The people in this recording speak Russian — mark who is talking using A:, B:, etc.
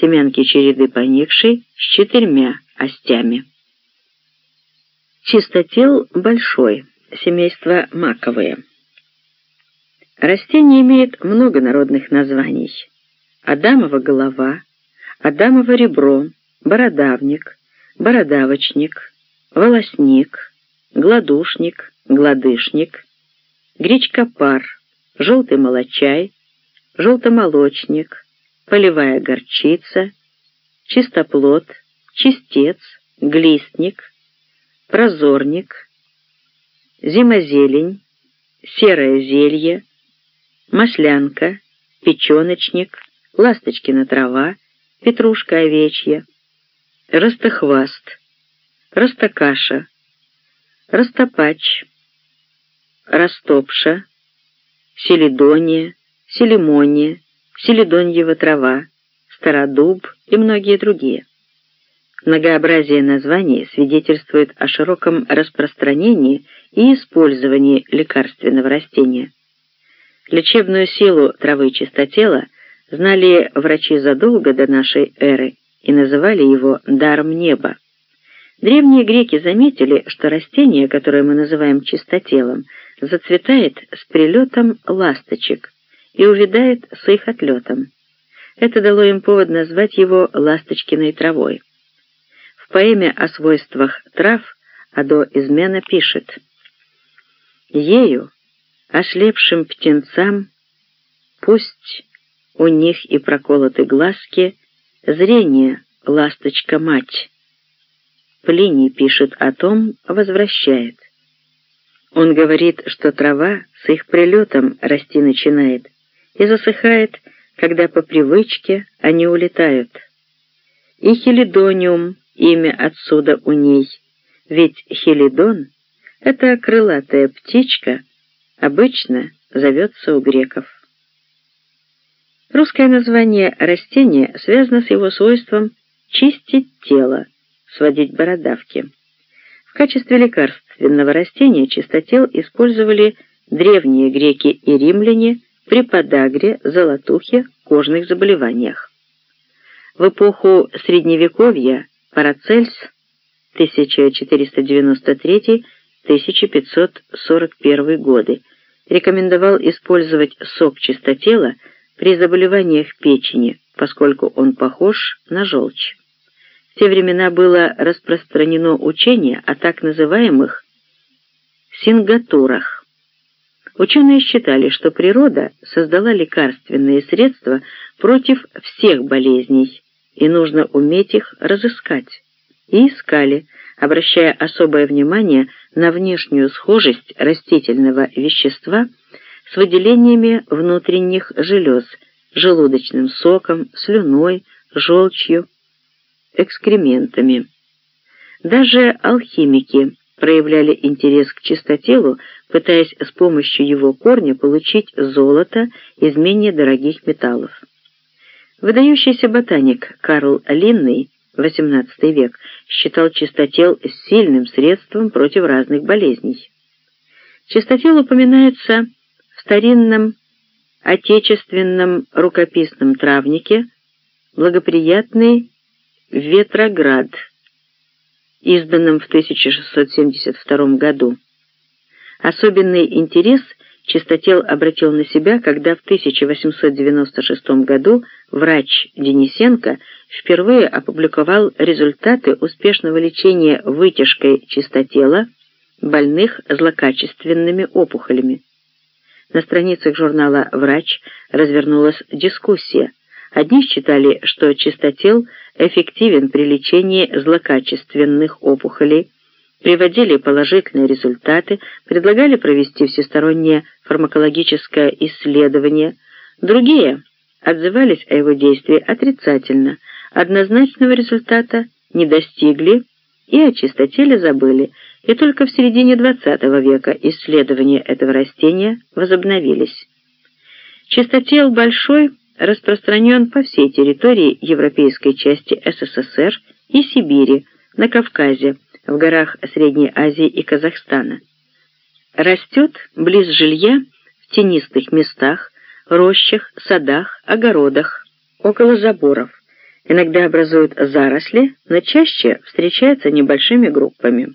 A: семянки череды поникшей с четырьмя остями. Чистотел большой, семейство маковые. Растение имеет много народных названий. Адамова голова, Адамово ребро, бородавник, бородавочник, волосник, гладушник, гладышник, гречкопар, желтый молочай, желтомолочник, полевая горчица, чистоплод, чистец, глистник, прозорник, зимозелень, серое зелье, маслянка, печеночник, ласточкина трава, петрушка овечья, ростохваст, ростокаша, растопач, растопша, селидония, селимония, селидоньева трава, стародуб и многие другие. Многообразие названий свидетельствует о широком распространении и использовании лекарственного растения. Лечебную силу травы чистотела знали врачи задолго до нашей эры и называли его «даром неба». Древние греки заметили, что растение, которое мы называем чистотелом, зацветает с прилетом ласточек и увядает с их отлетом. Это дало им повод назвать его ласточкиной травой. В поэме о свойствах трав Адо Измена пишет «Ею, ослепшим птенцам, пусть у них и проколоты глазки, зрение, ласточка-мать». Плиний пишет о том, возвращает. Он говорит, что трава с их прилетом расти начинает и засыхает, когда по привычке они улетают. И хелидониум — имя отсюда у ней, ведь хелидон — это крылатая птичка, обычно зовется у греков. Русское название растения связано с его свойством чистить тело, сводить бородавки. В качестве лекарственного растения чистотел использовали древние греки и римляне при подагре, золотухе, кожных заболеваниях. В эпоху Средневековья Парацельс 1493-1541 годы рекомендовал использовать сок чистотела при заболеваниях печени, поскольку он похож на желчь. В те времена было распространено учение о так называемых сингатурах. Ученые считали, что природа создала лекарственные средства против всех болезней, и нужно уметь их разыскать. И искали, обращая особое внимание на внешнюю схожесть растительного вещества с выделениями внутренних желез, желудочным соком, слюной, желчью, экскрементами. Даже алхимики проявляли интерес к чистотелу, пытаясь с помощью его корня получить золото из менее дорогих металлов. Выдающийся ботаник Карл Линней, XVIII век, считал чистотел сильным средством против разных болезней. Чистотел упоминается в старинном отечественном рукописном травнике «Благоприятный Ветроград», изданном в 1672 году. Особенный интерес Чистотел обратил на себя, когда в 1896 году врач Денисенко впервые опубликовал результаты успешного лечения вытяжкой чистотела больных злокачественными опухолями. На страницах журнала «Врач» развернулась дискуссия. Одни считали, что чистотел эффективен при лечении злокачественных опухолей, приводили положительные результаты, предлагали провести всестороннее фармакологическое исследование. Другие отзывались о его действии отрицательно, однозначного результата не достигли и о чистотеле забыли, и только в середине XX века исследования этого растения возобновились. Чистотел большой распространен по всей территории европейской части СССР и Сибири, на Кавказе, в горах Средней Азии и Казахстана. Растет близ жилья, в тенистых местах, рощах, садах, огородах, около заборов. Иногда образуют заросли, но чаще встречаются небольшими группами.